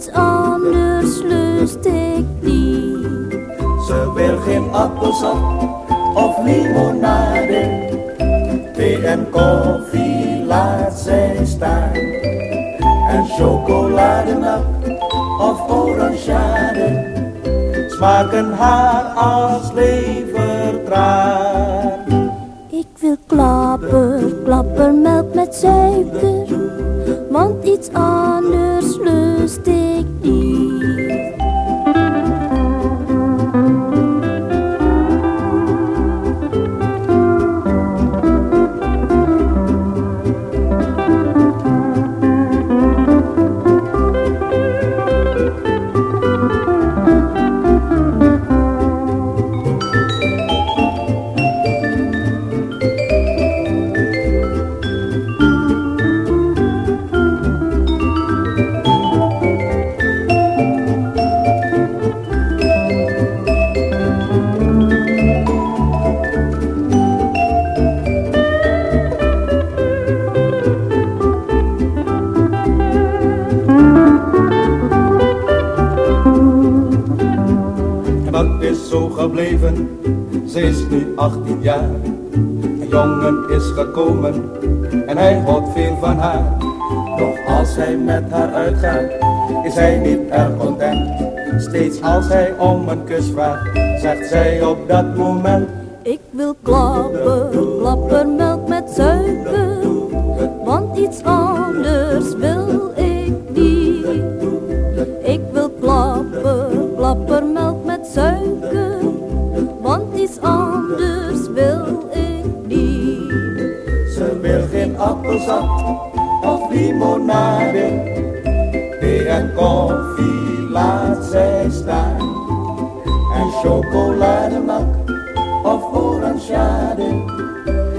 iets anders lust ik niet. Ze wil geen appelsap of limonade, thee en koffie laat zij staan. En chocolademelk of orangeade smaken haar als levertraan. Ik wil klapper, klappermelk met suiker, want iets anders lust ik dat is zo gebleven, ze is nu 18 jaar. Een jongen is gekomen en hij houdt veel van haar. Doch als hij met haar uitgaat, is hij niet erg content. Steeds als hij om een kus vraagt, zegt zij op dat moment. Ik wil klapper, klappermelk met suiker, want iets anders wil ik niet. Ik wil klapper, klappermelk met suiker, want iets anders wil ik niet. Ze wil geen appelsap of limonade, thee en koffie laat zij staan. En chocolademelk of orangeade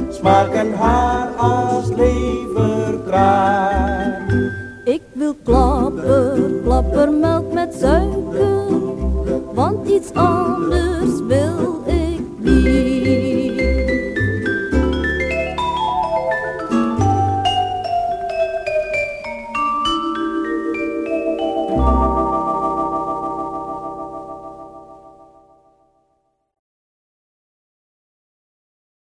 smaken haar als levertraan. Ik wil klapper, klappermelk met suiker, it's all blue spilled.